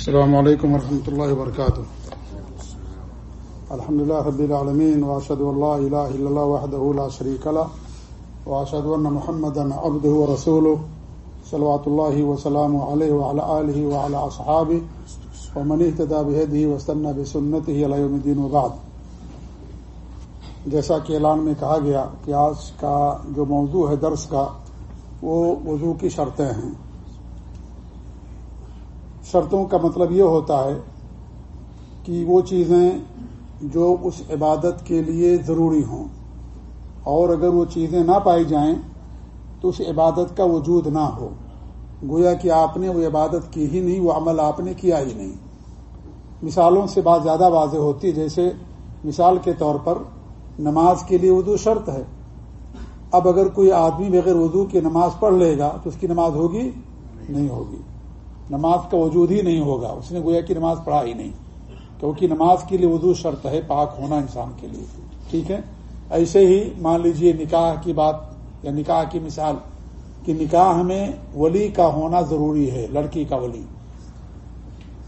السلام علیکم ورحمۃ اللہ وبرکاتہ الحمد لله رب العالمين واشهد ان لا اله الا الله وحده لا شريك له واشهد ان محمدا عبده ورسوله، صلوات الله وسلامه عليه وعلى اله وعلى اصحابه ومن اهتدى بهديه واستنى بسنته الى يوم الدين وبعد. جیسا کہ اعلان میں کہا گیا کہ آج کا جو موضوع ہے درس کا، وہ وضو کی شرطیں ہیں۔ شرطوں کا مطلب یہ ہوتا ہے کہ وہ چیزیں جو اس عبادت کے لیے ضروری ہوں اور اگر وہ چیزیں نہ پائی جائیں تو اس عبادت کا وجود نہ ہو۔ گویا کہ آپ نے وہ عبادت کی ہی نہیں، وہ عمل آپ نے کیا ہی نہیں۔ مثالوں سے بات زیادہ واضح ہوتی ہے، جیسے مثال کے طور پر نماز کے لیے اردو شرط ہے۔ اب اگر کوئی آدمی بغیر اردو کی نماز پڑھ لے گا تو اس کی نماز ہوگی؟ نہیں ہوگی۔ نماز کا وجود ہی نہیں ہوگا۔ اس نے گویا کی نماز پڑھا ہی نہیں۔ کیونکہ نماز کے لیے وضو شرط ہے، پاک ہونا انسان کے لیے۔ ٹھیک ہے؟ ایسے ہی مان لیجیے نکاح کی بات، یا نکاح کی مثال کہ نکاح میں ولی کا ہونا ضروری ہے، لڑکی کا ولی۔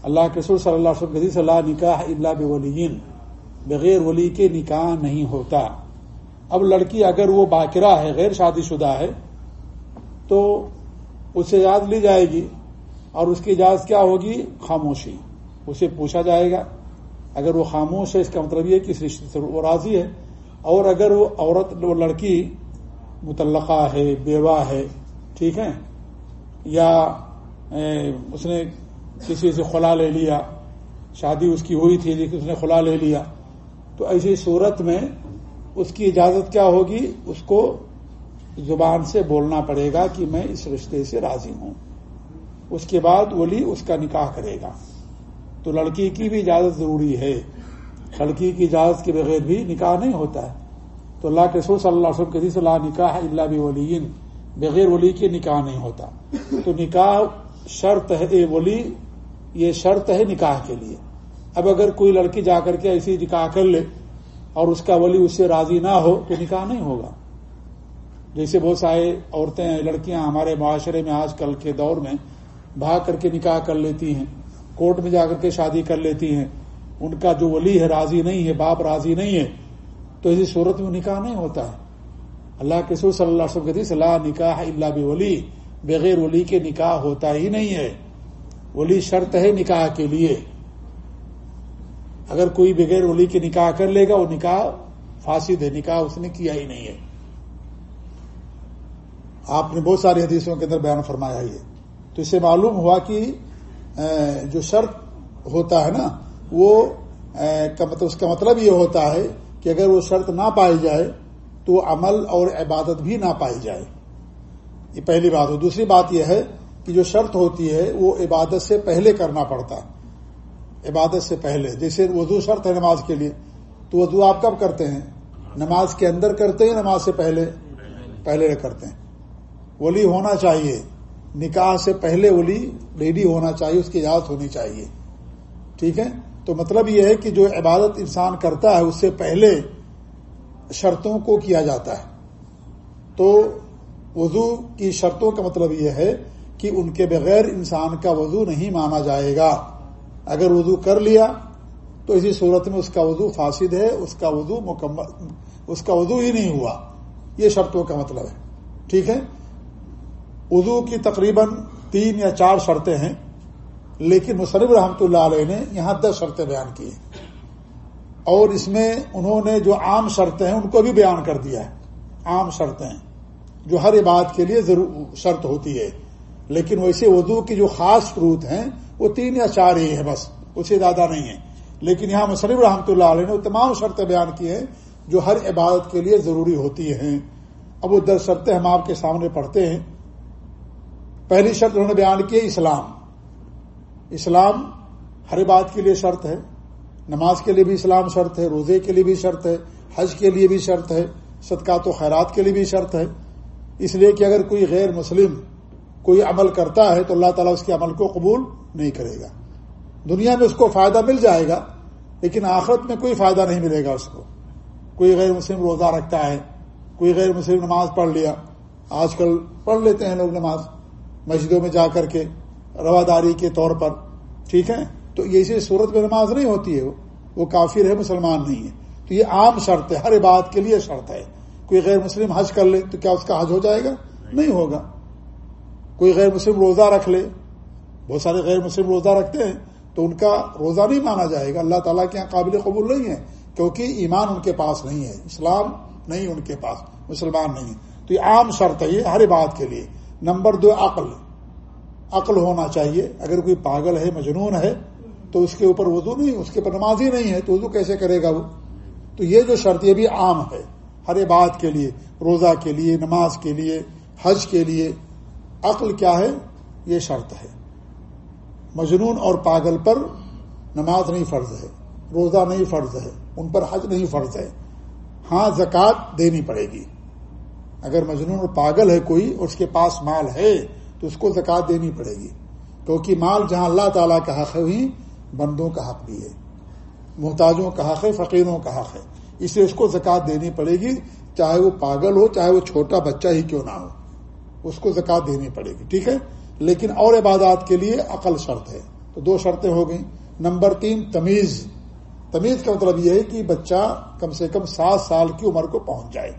اللہ کے سر صلی اللہ علیہ صلی اللہ نکاح اللہ بولین بغیر ولی کے نکاح نہیں ہوتا۔ اب لڑکی اگر وہ باقرہ ہے، غیر شادی شدہ ہے، تو اسے یاد لی جائے گی اور اس کی اجازت کیا ہوگی؟ خاموشی۔ اسے پوچھا جائے گا۔ اگر وہ خاموش ہے، اس کا مطلب یہ کہ اس رشتے سے وہ راضی ہے۔ اور اگر وہ عورت، وہ لڑکی متعلقہ ہے، بیوہ ہے، ٹھیک ہے؟ یا اس نے کسی سے خلا لے لیا، شادی اس کی ہوئی تھی لیکن اس نے خلا لے لیا، تو ایسی صورت میں اس کی اجازت کیا ہوگی؟ اس کو زبان سے بولنا پڑے گا کہ میں اس رشتے سے راضی ہوں۔ اس کے بعد ولی اس کا نکاح کرے گا۔ تو لڑکی کی بھی اجازت ضروری ہے۔ لڑکی کی اجازت کے بغیر بھی نکاح نہیں ہوتا ہے۔ تو اللہ کے سور صلی اللہ علیہ وسلم کے اللہ نکاح اللہ بھی بغیر ولی کے نکاح نہیں ہوتا۔ تو نکاح شرط ہے، اے ولی، یہ شرط ہے نکاح کے لیے۔ اب اگر کوئی لڑکی جا کر کے ایسی نکاح کر لے اور اس کا ولی اس سے راضی نہ ہو، تو نکاح نہیں ہوگا۔ جیسے بہت سارے عورتیں، لڑکیاں ہمارے معاشرے میں آج کل کے دور میں بھاگ کر کے نکاح کر لیتی ہیں، کورٹ میں جا کر کے شادی کر لیتی ہیں۔ ان کا جو ولی ہے، راضی نہیں ہے، باپ راضی نہیں ہے، تو اسی صورت میں نکاح نہیں ہوتا ہے۔ اللہ کے سور صلی اللہ علیہ وسلم صلاح نکاح اللہ بھی ولی بغیر ولی کے نکاح ہوتا ہی نہیں ہے۔ ولی شرط ہے نکاح کے لیے۔ اگر کوئی بغیر ولی کے نکاح کر لے گا، وہ نکاح فاسد ہے، نکاح اس نے کیا ہی نہیں ہے۔ آپ نے بہت ساری حدیثوں کے اندر بیان فرمایا ہے۔ تو اسے معلوم ہوا کہ جو شرط ہوتا ہے نا، وہ مطلب اس کا مطلب یہ ہوتا ہے کہ اگر وہ شرط نہ پائی جائے تو عمل اور عبادت بھی نہ پائی جائے۔ یہ پہلی بات ہو دوسری بات یہ ہے کہ جو شرط ہوتی ہے، وہ عبادت سے پہلے کرنا پڑتا ہے۔ عبادت سے پہلے، جیسے وضو شرط ہے نماز کے لیے، تو وضو آپ کب کرتے ہیں؟ نماز کے اندر کرتے ہیں نماز سے پہلے؟ پہلے کرتے ہیں۔ ولی ہونا چاہیے۔ نکاح سے پہلے ولی ریڈی ہونا چاہیے، اس کی اجازت ہونی چاہیے۔ ٹھیک ہے؟ تو مطلب یہ ہے کہ جو عبادت انسان کرتا ہے، اس سے پہلے شرطوں کو کیا جاتا ہے۔ تو وضو کی شرطوں کا مطلب یہ ہے کہ ان کے بغیر انسان کا وضو نہیں مانا جائے گا۔ اگر وضو کر لیا، تو اسی صورت میں اس کا وضو فاسد ہے، اس کا وضو مکمل، اس کا وضو ہی نہیں ہوا۔ یہ شرطوں کا مطلب ہے۔ ٹھیک ہے؟ وضو کی تقریباً تین یا چار شرطیں ہیں، لیکن مصنف رحمۃ اللہ علیہ نے یہاں دس شرطیں بیان کی ہیں۔ اور اس میں انہوں نے جو عام شرطیں ہیں، ان کو بھی بیان کر دیا ہے۔ عام شرطیں جو ہر بات کے لیے ضرور شرط ہوتی ہے۔ لیکن ویسے وضو کی جو خاص شروط ہیں، وہ تین یا چار ہی ہے بس، اسے زیادہ نہیں ہے لیکن یہاں مصنف رحمۃ اللہ علیہ نے وہ تمام شرطیں بیان کی ہیں، جو ہر عبادت کے لیے ضروری ہوتی ہیں۔ اب وہ دس شرطیں ہم آپ کے سامنے پڑھتے ہیں۔ پہلی شرط انہوں نے بیان کی اسلام۔ اسلام ہر بات کے لیے شرط ہے، نماز کے لیے بھی اسلام شرط ہے، روزے کے لیے بھی شرط ہے، حج کے لیے بھی شرط ہے، صدقات و خیرات کے لیے بھی شرط ہے۔ اس لیے کہ اگر کوئی غیر مسلم کوئی عمل کرتا ہے تو اللہ تعالیٰ اس کے عمل کو قبول نہیں کرے گا۔ دنیا میں اس کو فائدہ مل جائے گا، لیکن آخرت میں کوئی فائدہ نہیں ملے گا اس کو۔ کوئی غیر مسلم روزہ رکھتا ہے، کوئی غیر مسلم نماز پڑھ لیا، آج کل پڑھ لیتے ہیں لوگ نماز۔ مسجدوں میں جا کر کے رواداری کے طور پر، ٹھیک ہے؟ تو یہ صورت میں نماز نہیں ہوتی ہے، وہ کافر ہے، مسلمان نہیں ہے۔ تو یہ عام شرط ہے، ہر بات کے لیے شرط ہے۔ کوئی غیر مسلم حج کر لے تو کیا اس کا حج ہو جائے گا؟ نہیں ہوگا۔ کوئی غیر مسلم روزہ رکھ لے، بہت سارے غیر مسلم روزہ رکھتے ہیں، تو ان کا روزہ نہیں مانا جائے گا۔ اللہ تعالیٰ کے یہاں قابل قبول نہیں ہے، کیونکہ ایمان ان کے پاس نہیں ہے، اسلام نہیں ان کے پاس، مسلمان نہیں ہے۔ تو یہ عام شرط ہے، یہ ہر بات کے لیے۔ نمبر دو، عقل۔ عقل ہونا چاہیے۔ اگر کوئی پاگل ہے، مجنون ہے، تو اس کے اوپر وضو نہیں، اس کے اوپر نماز ہی نہیں ہے، تو وضو کیسے کرے گا وہ؟ تو یہ جو شرط، یہ بھی عام ہے۔ ہر بات کے لیے، روزہ کے لیے، نماز کے لیے، حج کے لیے۔ عقل کیا ہے؟ یہ شرط ہے۔ مجنون اور پاگل پر نماز نہیں فرض ہے، روزہ نہیں فرض ہے، ان پر حج نہیں فرض ہے۔ ہاں زکوٰۃ دینی پڑے گی۔ اگر مجنون اور پاگل ہے کوئی اور اس کے پاس مال ہے تو اس کو زکوٰۃ دینی پڑے گی۔ کیونکہ مال جہاں اللہ تعالیٰ کا حق ہے، وہیں بندوں کا حق بھی ہے۔ محتاجوں کا حق ہے، فقیروں کا حق ہے۔ اس لیے اس کو زکوٰۃ دینی پڑے گی، چاہے وہ پاگل ہو، چاہے وہ چھوٹا بچہ ہی کیوں نہ ہو۔ اس کو زکوٰۃ دینی پڑے گی، ٹھیک ہے؟ لیکن اور عبادات کے لیے عقل شرط ہے۔ تو دو شرطیں ہو گئیں۔ نمبر تین، تمیز۔ تمیز کا مطلب یہ ہے کہ بچہ کم سے کم سات سال کی عمر کو پہنچ جائے۔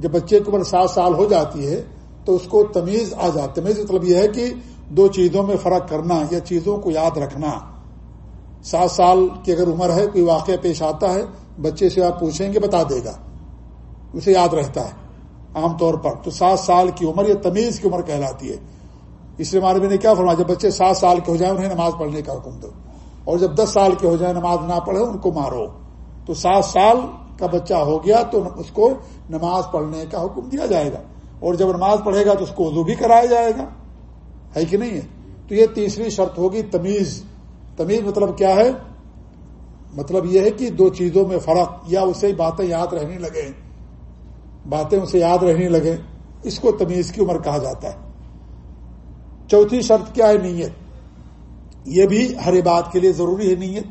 جب بچے کی عمر سات سال ہو جاتی ہے تو اس کو تمیز آ جاتی تمیز مطلب یہ ہے کہ دو چیزوں میں فرق کرنا یا چیزوں کو یاد رکھنا۔ سات سال کی اگر عمر ہے، کوئی واقعہ پیش آتا ہے، بچے سے آپ پوچھیں گے، بتا دے گا۔ اسے یاد رہتا ہے عام طور پر۔ تو سات سال کی عمر یا تمیز کی عمر کہلاتی ہے۔ اس لیے ہمارے بھی نے کیا فرمایا؟ جب بچے سات سال کے ہو جائیں، انہیں نماز پڑھنے کا حکم دو۔ اور جب دس سال کے ہو جائیں، نماز نہ پڑھے ان کو مارو۔ تو سات سال کا بچہ ہو گیا تو اس کو نماز پڑھنے کا حکم دیا جائے گا۔ اور جب نماز پڑھے گا تو اس کو وضو بھی کرایا جائے گا۔ ہے کہ نہیں ہے؟ تو یہ تیسری شرط ہوگی تمیز۔ تمیز مطلب کیا ہے؟ مطلب یہ ہے کہ دو چیزوں میں فرق، یا اسے باتیں یاد رہنے لگے باتیں اسے یاد رہنے لگے اس کو تمیز کی عمر کہا جاتا ہے۔ چوتھی شرط کیا ہے؟ نیت۔ یہ بھی ہر بات کے لیے ضروری ہے نیت،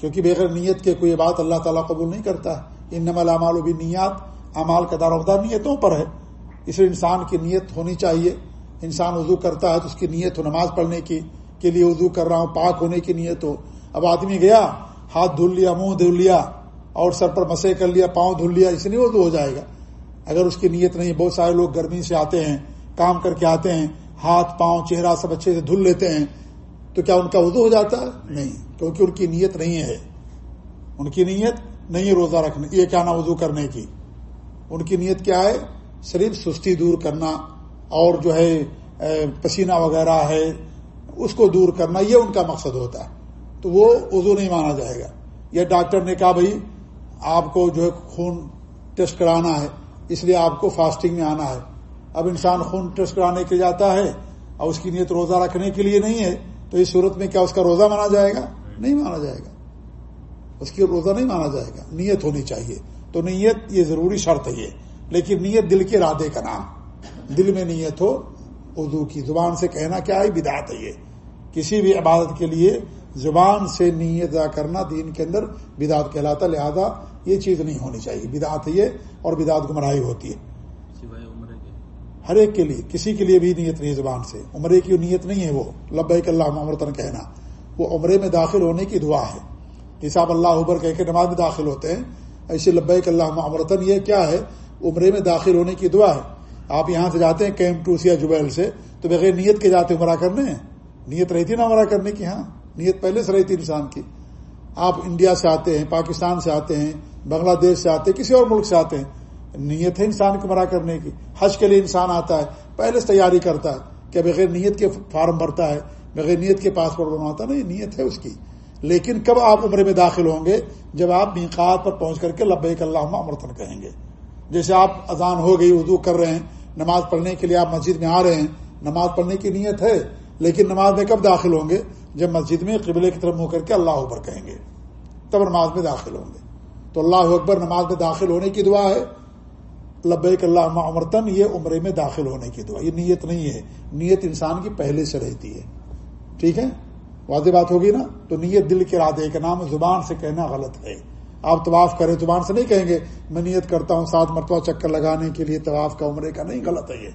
کیونکہ بغیر نیت کے کوئی بات اللہ تعالیٰ قبول نہیں کرتا۔ ہے ان نمل امال و بھی نیات امال کا دار مدار نیتوں پر ہے۔ اس لیے انسان کی نیت ہونی چاہیے۔ انسان وضو کرتا ہے تو اس کی نیت ہو نماز پڑھنے کی، کے لیے وضو کر رہا ہوں، پاک ہونے کی نیت ہو۔ اب آدمی گیا، ہاتھ دھل لیا، منہ دھل لیا، اور سر پر مسے کر لیا، پاؤں دھل لیا، اس لیے وضو ہو جائے گا۔ اگر اس کی نیت نہیں، بہت سارے لوگ گرمی سے آتے ہیں، کام کر کے آتے ہیں، ہاتھ، پاؤں، چہرہ سب اچھے سے دھل لیتے ہیں، تو کیا ان کا وضو ہو جاتا؟ ہے نہیں، کیونکہ ان کی نیت نہیں ہے۔ ان کی نیت نہیں روزہ رکھنے یہ کیا نا وضو کرنے کی؟ ان کی نیت کیا ہے؟ صرف سستی دور کرنا اور جو ہے پسینہ وغیرہ ہے، اس کو دور کرنا، یہ ان کا مقصد ہوتا ہے۔ تو وہ وضو نہیں مانا جائے گا۔ یہ ڈاکٹر نے کہا، بھائی، آپ کو جو ہے خون ٹیسٹ کرانا ہے، اس لیے آپ کو فاسٹنگ میں آنا ہے۔ اب انسان خون ٹیسٹ کرانے کے جاتا ہے اور اس کی نیت روزہ رکھنے کے لیے نہیں ہے، تو اس صورت میں کیا اس کا روزہ مانا جائے گا؟ نہیں مانا جائے گا۔ اس کی روزہ نہیں مانا جائے گا۔ نیت ہونی چاہیے۔ تو نیت یہ ضروری شرط ہے یہ۔ لیکن نیت دل کے ارادے کا نام۔ دل میں نیت ہو اردو کی زبان سے کہنا کیا ہے؟ بدعت ہے یہ۔ کسی بھی عبادت کے لیے زبان سے نیت ادا کرنا دین کے اندر بدعت کہلاتا لہذا یہ چیز نہیں ہونی چاہیے۔ بدعت ہے یہ اور بدعت گمراہی ہوتی ہے۔ ہر ایک کے لیے کسی کے لیے بھی نیت نہیں زبان سے۔ عمرے کی نیت نہیں ہے وہ۔ لبیک اللہ عمرتن کہنا۔ وہ عمرے میں داخل ہونے کی دعا ہے۔ جیسے اللہ ابر کہہ کے نماز میں داخل ہوتے ہیں۔ ایسے لبیک اللہ عمرتن، یہ کیا ہے؟ عمرے میں داخل ہونے کی دعا ہے۔ آپ یہاں سے جاتے ہیں کیمپ ٹوسیا جبیل سے، تو بغیر نیت کے جاتے عمرہ کرنے نیت رہتی نا عمرہ کرنے کی؟ ہاں نیت پہلے سے رہتی انسان کی۔ آپ انڈیا سے آتے ہیں، پاکستان سے آتے ہیں، بنگلہ دیش سے آتے ہیں، کسی اور ملک سے آتے ہیں۔ نیت ہے انسان کو مرا کرنے کی۔ حج کے لیے انسان آتا ہے، پہلے سے تیاری کرتا ہے کہ بغیر نیت کے فارم بھرتا ہے، بغیر نیت کے پاسپورٹ بنواتا نہیں، نیت ہے اس کی۔ لیکن کب آپ عمرے میں داخل ہوں گے؟ جب آپ میقات پر پہنچ کر کے لبیک اللہ امرتن کہیں گے۔ جیسے آپ اذان ہو گئی اردو کر رہے ہیں، نماز پڑھنے کے لیے آپ مسجد میں آ رہے ہیں، نماز پڑھنے کی نیت ہے، لیکن نماز میں کب داخل ہوں گے؟ جب مسجد میں قبلے کی طرف منہ کر کے اللہ اکبر کہیں گے۔ تب نماز میں داخل ہوں گے۔ تو اللہ اکبر نماز میں داخل ہونے کی دعا ہے۔ لبیک اللہ عمرتن یہ عمرے میں داخل ہونے کی دعا یہ نیت نہیں ہے۔ نیت انسان کی پہلے سے رہتی ہے۔ ٹھیک ہے؟ واضح بات ہوگی نا؟ تو نیت دل کے ارادے کا نام زبان سے کہنا غلط ہے۔ آپ طواف کریں زبان سے نہیں کہیں گے میں نیت کرتا ہوں سات مرتبہ چکر لگانے کے لیے طواف کا عمرے کا نہیں غلط ہے یہ۔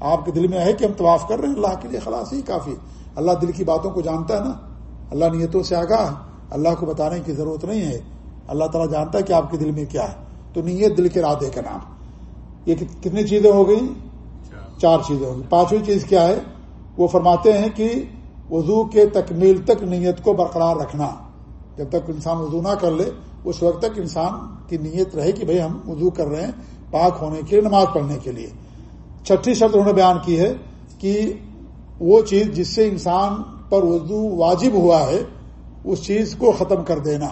آپ کے دل میں ہے کہ ہم طواف کر رہے ہیں؟ اللہ کے لیے خلاص ہی کافی اللہ دل کی باتوں کو جانتا ہے نا؟ اللہ نیتوں سے آگاہ اللہ کو بتانے کی ضرورت نہیں ہے۔ اللہ تعالیٰ جانتا ہے کہ آپ کے دل میں کیا ہے۔ تو نیت دل کے رادے کا نام۔ یہ کتنی چیزیں ہو گئی چار۔ چیزیں ہو گئی پانچویں چیز کیا ہے؟ وہ فرماتے ہیں کہ وضو کے تکمیل تک نیت کو برقرار رکھنا۔ جب تک انسان وضو نہ کر لے، اس وقت تک انسان کی نیت رہے کہ بھائی ہم وضو کر رہے ہیں پاک ہونے کے لیے، نماز پڑھنے کے لیے۔ چھٹی شرط انہوں نے بیان کی ہے کہ وہ چیز جس سے انسان پر وضو واجب ہوا ہے، اس چیز کو ختم کر دینا۔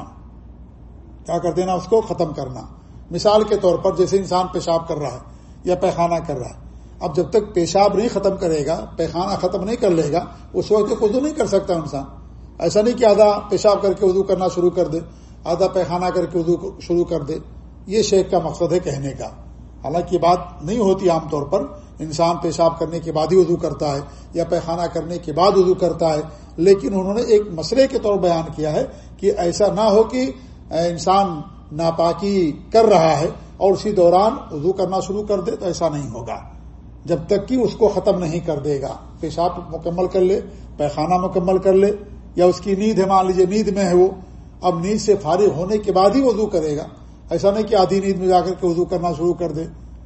کیا کر دینا؟ اس کو ختم کرنا۔ مثال کے طور پر جیسے انسان پیشاب کر رہا ہے یا پیخانہ کر رہا ہے۔ اب جب تک پیشاب نہیں ختم کرے گا، پیخانہ ختم نہیں کر لے گا، اس وقت وضو نہیں کر سکتا انسان۔ ایسا نہیں کہ آدھا پیشاب کر کے وضو کرنا شروع کر دے، آدھا پیخانہ کر کے وضو شروع کر دے۔ یہ شیخ کا مقصد ہے کہنے کا۔ حالانکہ یہ بات نہیں ہوتی عام طور پر۔ انسان پیشاب کرنے کے بعد ہی وضو کرتا ہے یا پیخانہ کرنے کے بعد وضو کرتا ہے۔ لیکن انہوں نے ایک مسئلے کے طور بیان کیا ہے کہ ایسا نہ ہو کہ انسان ناپاکی کر رہا ہے اور اسی دوران وضو کرنا شروع کر دے تو ایسا نہیں ہوگا۔ جب تک کہ اس کو ختم نہیں کر دے گا۔ پیشاب مکمل کر لے، پیخانہ مکمل کر لے، یا اس کی نیند ہے، مان لیجیے نیند میں ہے وہ، اب نیند سے فارغ ہونے کے بعد ہی وضو کرے گا۔ ایسا نہیں کہ آدھی نیند میں جا کر کے وضو کرنا شروع کر دے۔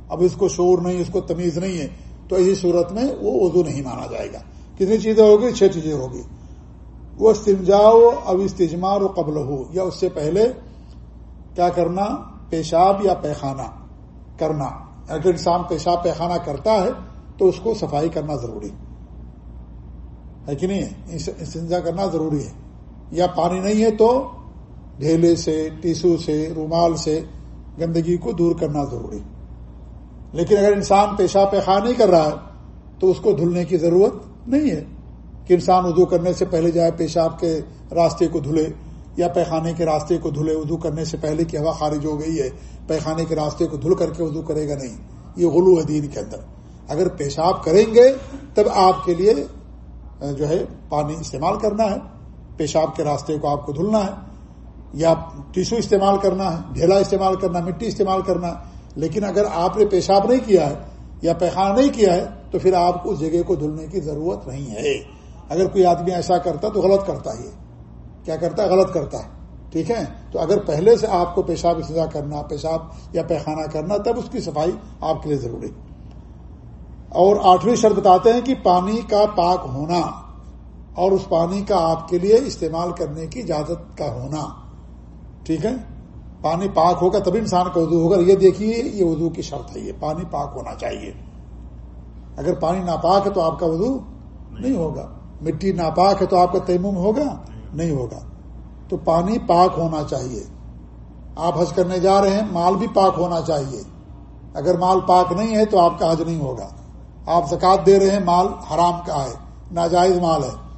اب اس کو شور نہیں، اس کو تمیز نہیں ہے۔ تو اسی صورت میں وہ وضو نہیں مانا جائے گا۔ کتنی چیزیں ہوگی؟ چھ چیزیں ہوگی۔ وہ استنجاؤ اب استجمار و قبل ہو یا اس سے پہلے کیا کرنا؟ پیشاب یا پیخانہ کرنا۔ اگر انسان پیشاب پیخانہ کرتا ہے تو اس کو صفائی کرنا ضروری ہے۔ کہ نہیں؟ استنجا کرنا ضروری ہے۔ یا پانی نہیں ہے تو ڈھیلے سے، ٹیسو سے، رومال سے گندگی کو دور کرنا ضروری لیکن اگر انسان پیشاب پیخانہ نہیں کر رہا ہے تو اس کو دھلنے کی ضرورت نہیں ہے۔ کہ انسان وضو کرنے سے پہلے جائے، پیشاب کے راستے کو دھلے یا پیخانے کے راستے کو دھلے وضو کرنے سے پہلے کی ہوا خارج ہو گئی ہے، پیخانے کے راستے کو دھل کر کے وضو کرے گا نہیں۔ یہ غلو ہے دین کے اندر۔ اگر پیشاب کریں گے، تب آپ کے لیے جو ہے، پانی استعمال کرنا ہے۔ پیشاب کے راستے کو آپ کو دھلنا ہے، یا ٹیشو استعمال کرنا ہے، ڈھیلا استعمال کرنا، مٹی استعمال کرنا لیکن اگر آپ نے پیشاب نہیں کیا ہے یا پیخانہ نہیں کیا ہے، تو پھر آپ کو اس جگہ کو دھلنے کی ضرورت نہیں ہے۔ اگر کوئی آدمی ایسا کرتا تو غلط کرتا ہی کیا کرتا ہے؟ غلط کرتا ہے۔ ٹھیک ہے؟ تو اگر پہلے سے آپ کو پیشاب سزا کرنا، پیشاب یا پیخانہ کرنا، تب اس کی صفائی آپ کے لیے ضروری۔ اور آٹھویں شرط بتاتے ہیں کہ پانی کا پاک ہونا اور اس پانی کا آپ کے لیے استعمال کرنے کی اجازت کا ہونا۔ ٹھیک ہے؟ پانی پاک ہوگا تبھی انسان کا وضو ہوگا۔ یہ دیکھیے، یہ وضو کی شرط ہے۔ یہ پانی پاک ہونا چاہیے۔ اگر پانی ناپاک ہے تو آپ کا وضو نہیں ہوگا۔ مٹی ناپاک ہے تو آپ کا تیمم ہوگا۔ نہیں ہوگا۔ تو پانی پاک ہونا چاہیے۔ آپ حج کرنے جا رہے ہیں، مال بھی پاک ہونا چاہیے۔ اگر مال پاک نہیں ہے تو آپ کا حج نہیں ہوگا۔ آپ زکات دے رہے ہیں، مال حرام کا ہے، ناجائز مال ہے۔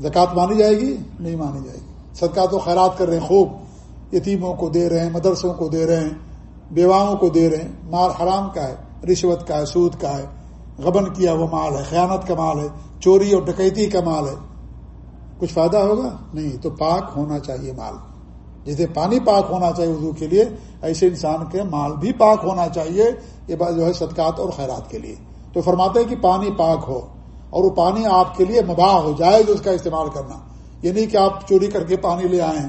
زکات مانی جائے گی؟ نہیں مانی جائے گی۔ صدقات و خیرات کر رہے ہیں، خوب۔ یتیموں کو دے رہے ہیں، مدرسوں کو دے رہے ہیں، بیواؤں کو دے رہے ہیں۔ مال حرام کا ہے، رشوت کا ہے، سود کا ہے۔ غبن کیا وہ مال ہے، خیانت کا مال ہے، چوری اور ڈکیتی کا مال ہے۔ کچھ فائدہ ہوگا؟ نہیں، تو پاک ہونا چاہیے مال۔ جیسے پانی پاک ہونا چاہیے وضو کے لیے، ایسے انسان کے مال بھی پاک ہونا چاہیے، یہ بات جو ہے صدقات اور خیرات کے لیے۔ تو فرماتے ہیں کہ پانی پاک ہو اور وہ پانی آپ کے لیے مباح ہو جائے جو اس کا استعمال کرنا۔ یہ نہیں کہ آپ چوری کر کے پانی لے آئے ہیں۔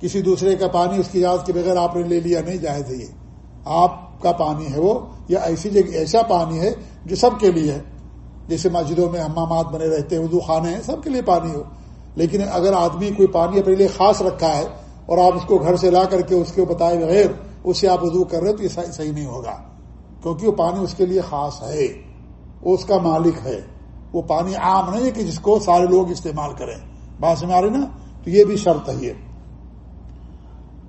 کسی دوسرے کا پانی اس کی اجازت کے بغیر آپ نے لے لیا، نہیں، جائز ہے آپ کا پانی ہے وہ، یا ایسی جگہ، ایسا پانی ہے جو سب کے لیے ہے۔ جیسے مسجدوں میں ہمامات بنے رہتے ہیں اردو خانے ہیں، سب کے لیے پانی ہو۔ لیکن اگر آدمی کوئی پانی اپنے لیے خاص رکھا ہے اور آپ اس کو گھر سے لا کر کے اس کے بتائے بغیر اس سے آپ وضو کر رہے تو یہ صحیح نہیں ہوگا۔ کیونکہ وہ پانی اس کے لیے خاص ہے۔ وہ اس کا مالک ہے۔ وہ پانی عام نہیں ہے کہ جس کو سارے لوگ استعمال کریں۔ بات سمجھ آ رہی نا؟ تو یہ بھی شرط ہے یہ۔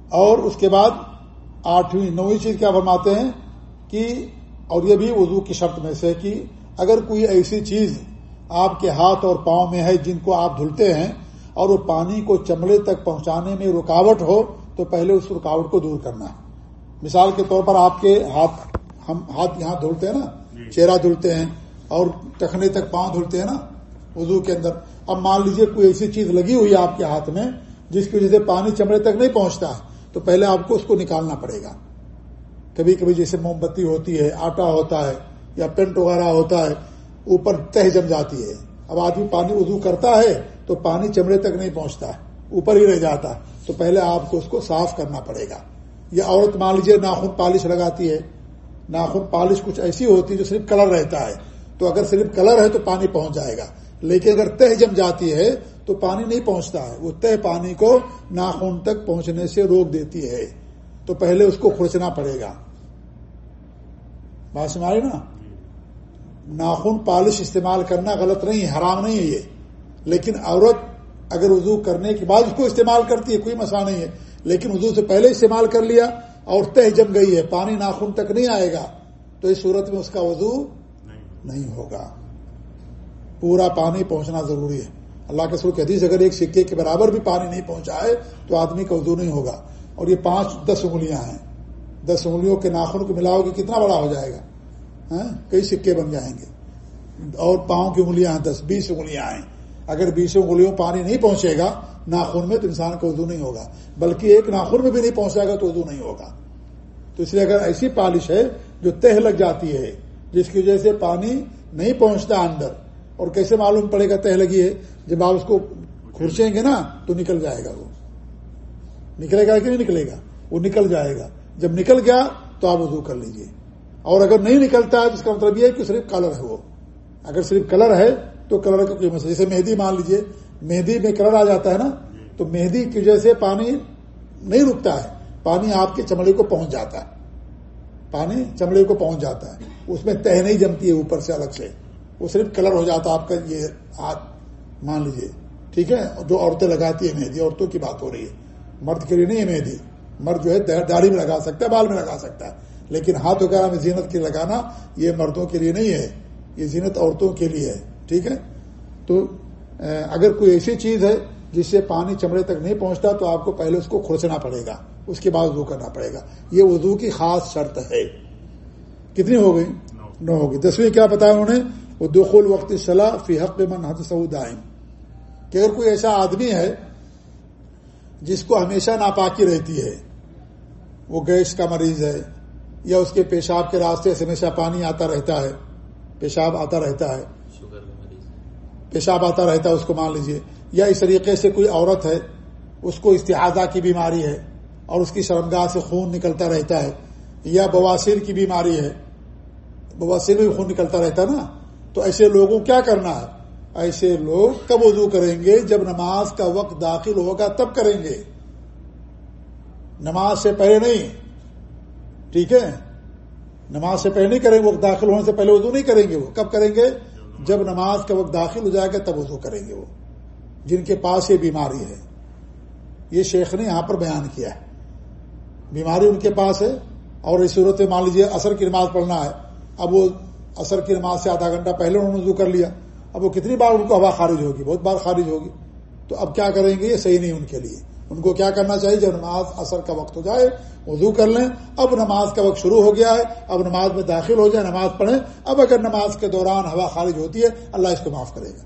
اور اس کے بعد آٹھویں نویں چیز کیا فرماتے ہیں کہ اور یہ بھی وضو کی شرط میں سے کہ اگر کوئی ایسی چیز آپ کے ہاتھ اور پاؤں میں ہے جن کو آپ دھلتے ہیں اور وہ پانی کو چمڑے تک پہنچانے میں رکاوٹ ہو تو پہلے اس رکاوٹ کو دور کرنا ہے۔ مثال کے طور پر آپ کے ہاتھ ہم ہاتھ یہاں دھلتے ہیں نا جی۔ چہرہ دھلتے ہیں اور ٹکنے تک پاؤں دھلتے ہیں نا وضو کے اندر۔ اب مان لیجیے کوئی ایسی چیز لگی ہوئی ہے آپ کے ہاتھ میں جس کی وجہ سے پانی چمڑے تک نہیں پہنچتا تو پہلے آپ کو اس کو نکالنا پڑے گا۔ کبھی کبھی جیسے موم بتی ہوتی ہے آٹا ہوتا ہے یا پینٹ وغیرہ ہوتا ہے اوپر تہ جم جاتی ہے۔ اب آدمی پانی وضو کرتا ہے تو پانی چمڑے تک نہیں پہنچتا ہے، اوپر ہی رہ جاتا ہے۔ تو پہلے آپ کو اس کو صاف کرنا پڑے گا۔ یا عورت مان لیجیے ناخن پالش لگاتی ہے۔ ناخن پالش کچھ ایسی ہوتی ہے جو صرف کلر رہتا ہے۔ تو اگر صرف کلر ہے تو پانی پہنچ جائے گا۔ لیکن اگر تہ جم جاتی ہے تو پانی نہیں پہنچتا ہے۔ وہ تہ پانی کو ناخن تک پہنچنے سے روک دیتی ہے۔ تو پہلے اس کو کھرچنا پڑے گا۔ بات سمجھ نا؟ ناخن پالش استعمال کرنا غلط نہیں ہے، حرام نہیں ہے یہ۔ لیکن عورت اگر وضو کرنے کے بعد اس کو استعمال کرتی ہے، کوئی مسئلہ نہیں ہے۔ لیکن وضو سے پہلے استعمال کر لیا، اور تہ جم گئی ہے، پانی ناخن تک نہیں آئے گا، تو اس صورت میں اس کا وضو نہیں ہوگا۔ پورا پانی پہنچنا ضروری ہے۔ اللہ کے سر حدیث، اگر ایک سکے کے برابر بھی پانی نہیں پہنچا ہے، تو آدمی کا وضو نہیں ہوگا۔ اور یہ پانچ دس انگلیاں ہیں۔ دس انگلیوں کے ناخن کو ملاؤ گے، کتنا بڑا ہو جائے گا۔ ہاں؟ کئی سکے بن جائیں گے۔ اور پاؤں کی انگلیاں دس، بیس انگلیاں ہیں۔ اگر بیسوں انگلیوں پانی نہیں پہنچے گا، ناخن میں تو انسان کا اردو نہیں ہوگا۔ بلکہ ایک ناخن میں بھی نہیں پہنچے گا تو اردو نہیں ہوگا۔ تو اس لیے اگر ایسی پالش ہے جو تہ لگ جاتی ہے، جس کی وجہ سے پانی نہیں پہنچتا اندر، اور کیسے معلوم پڑے گا تہ لگی ہے؟ جب آپ اس کو کھرچیں گے نا، تو نکل جائے گا وہ۔ نکلے گا کہ نہیں نکلے گا؟ وہ نکل جائے گا۔ جب نکل گیا تو آپ وضو کر لیجیے۔ اور اگر نہیں نکلتا ہے تو اس کا مطلب یہ ہے کہ صرف کلر ہے وہ۔ اگر صرف کلر ہے تو کلر کا قیمت جیسے مہندی مان لیجیے، مہندی میں کلر آ جاتا ہے نا، تو مہندی کی وجہ سے پانی نہیں رکتا ہے۔ پانی آپ کے چمڑے کو پہنچ جاتا ہے۔ پانی چمڑے کو پہنچ جاتا ہے۔ اس میں تہ نہیں جمتی ہے، اوپر سے الگ سے۔ وہ صرف کلر ہو جاتا ہے، آپ کا یہ ہاتھ مان لیجیے ٹھیک ہے؟ جو عورتیں لگاتی ہیں مہندی، عورتوں کی بات ہو رہی ہے۔ مرد کے لیے نہیں ہے مہندی۔ مرد جو ہے، داڑھی میں لگا سکتا ہے، بال میں لگا سکتا ہے۔ لیکن ہاتھ وغیرہ میں زینت کے لگانا یہ مردوں کے لیے نہیں ہے یہ زینت عورتوں کے لیے ہے ٹھیک ہے؟ تو اگر کوئی ایسی چیز ہے جس سے پانی چمڑے تک نہیں پہنچتا تو آپ کو پہلے اس کو کھرچنا پڑے گا اس کے بعد وضو کرنا پڑے گا۔ یہ وضو کی خاص شرط ہے۔ کتنی ہو گئی؟ نو۔ ہوگی دسویں کیا بتایا انہوں نے؟ وہ دخل وقت صلاح فی حق من حد سعود کہ اگر کوئی ایسا آدمی ہے جس کو ہمیشہ ناپاکی رہتی ہے وہ گیس کا مریض ہے یا اس کے پیشاب کے راستے سے ہمیشہ پانی آتا رہتا ہے پیشاب آتا رہتا ہے۔ پیشاب آتا رہتا ہے اس کو مان لیجیے۔ یا اس طریقے سے کوئی عورت ہے اس کو استحادہ کی بیماری ہے اور اس کی شرمگاہ سے خون نکلتا رہتا ہے یا بواسیر کی بیماری ہے بواسیر میں خون نکلتا رہتا ہے نا۔ تو ایسے لوگوں کیا کرنا ہے؟ ایسے لوگ کب وضو کریں گے؟ جب نماز کا وقت داخل ہوگا تب کریں گے۔ نماز سے پہلے نہیں ٹھیک ہے؟ نماز سے پہلے نہیں کریں گے وقت داخل ہونے سے پہلے وضو نہیں کریں گے وہ۔ کب کریں گے؟ جب نماز کا وقت داخل ہو جائے گا تب وضو کریں گے وہ۔ جن کے پاس یہ بیماری ہے۔ یہ شیخ نے یہاں پر بیان کیا ہے۔ بیماری ان کے پاس ہے اور اس صورت میں مان لیجیے اثر کی نماز پڑھنا ہے۔ اب وہ اثر کی نماز سے آدھا گھنٹہ پہلے انہوں نے وضو کر لیا۔ اب وہ کتنی بار ان کو ہوا خارج ہوگی؟ بہت بار خارج ہوگی۔ تو اب کیا کریں گے؟ یہ صحیح نہیں ان کے لیے۔ ان کو کیا کرنا چاہیے جب نماز اثر کا وقت ہو جائے، وضو کر لیں۔ اب نماز کا وقت شروع ہو گیا ہے، اب نماز میں داخل ہو جائے نماز پڑھیں۔ اب اگر نماز کے دوران ہوا خارج ہوتی ہے، اللہ اس کو معاف کرے گا۔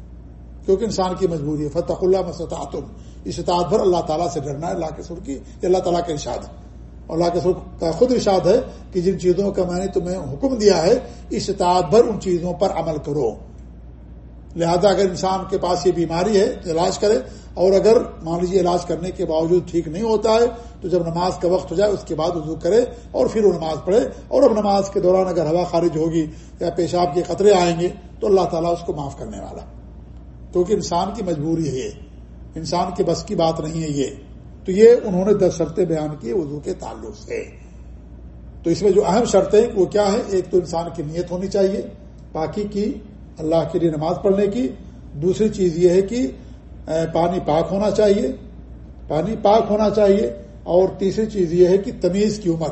کیونکہ انسان کی مجبوری ہے۔ فتح اللہ مسطاط استطاعت بھر اللہ تعالیٰ سے ڈرنا ہے، اللہ کے سر کی، یہ اللہ تعالیٰ کا ارشاد ہے۔ اور اللہ کے سر کا خود ارشاد ہے کہ جن چیزوں کا میں نے تمہیں حکم دیا ہے استطاعت بھر ان چیزوں پر عمل کرو۔ لہذا اگر انسان کے پاس یہ بیماری ہے تو علاج کرے اور اگر مان لیجیے علاج کرنے کے باوجود ٹھیک نہیں ہوتا ہے تو جب نماز کا وقت ہو جائے اس کے بعد وضو کرے اور پھر وہ نماز پڑھے اور اب نماز کے دوران اگر ہوا خارج ہوگی یا پیشاب کے خطرے آئیں گے تو اللہ تعالیٰ اس کو معاف کرنے والا کیونکہ انسان کی مجبوری ہے یہ۔ انسان کے بس کی بات نہیں ہے یہ۔ تو یہ انہوں نے دس شرطیں بیان کی وضو کے تعلق سے۔ تو اس میں جو اہم شرطیں وہ کیا ہے ایک تو انسان کی نیت ہونی چاہیے، باقی کی اللہ کے لیے نماز پڑھنے کی۔ دوسری چیز یہ ہے کہ پانی پاک ہونا چاہیے۔ پانی پاک ہونا چاہیے۔ اور تیسری چیز یہ ہے کہ تمیز کی عمر۔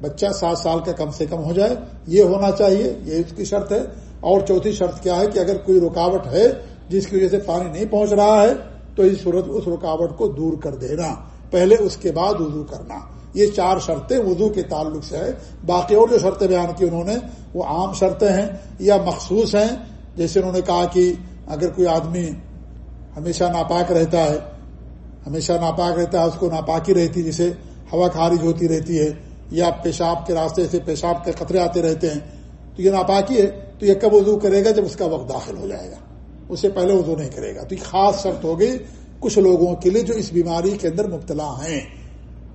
بچہ سات سال کا کم سے کم ہو جائے، یہ ہونا چاہیے، یہ اس کی شرط ہے۔ اور چوتھی شرط کیا ہے کہ اگر کوئی رکاوٹ ہے جس کی وجہ سے پانی نہیں پہنچ رہا ہے، تو اس صورت اس رکاوٹ کو دور کر دینا۔ پہلے اس کے بعد وضو کرنا۔ یہ چار شرطیں وضو کے تعلق سے ہے باقی اور جو شرطیں بیان کی انہوں نے، وہ عام شرطیں ہیں یا مخصوص ہیں۔ جیسے انہوں نے کہا کہ اگر کوئی آدمی ہمیشہ ناپاک رہتا ہے، ہمیشہ ناپاک رہتا ہے، اس کو ناپاکی رہتی جسے ہوا خارج ہوتی رہتی ہے یا پیشاب کے راستے سے پیشاب کے خطرے آتے رہتے ہیں، تو یہ ناپاکی ہے۔ تو یہ کب وضو کرے گا؟ جب اس کا وقت داخل ہو جائے گا۔ اس سے پہلے وضو نہیں کرے گا۔ تو یہ خاص شرط ہوگی کچھ لوگوں کے لیے جو اس بیماری کے اندر مبتلا ہیں۔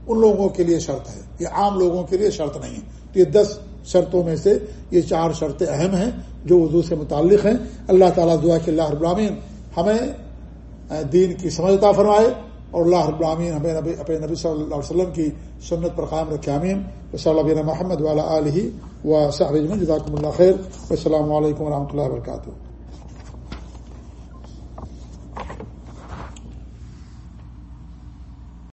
ان لوگوں کے لیے شرط ہے۔ یہ عام لوگوں کے لیے شرط نہیں تو یہ دس شرطوں میں سے یہ چار شرطیں اہم ہیں جو اردو سے متعلق ہیں۔ اللہ تعالیٰ دعا کہ اللہ ابرامین ہمیں دین کی سمجھتا فرمائے اور اللہ ابرامین ہمیں نبی، اپنے نبی صلی اللہ علیہ وسلم کی سنت پر قائم رکھے امین صلی اللہ محمد والا علیہ و صاحب جزاکم اللہ خیر۔ السلام علیکم و رحمۃ اللہ وبرکاتہ۔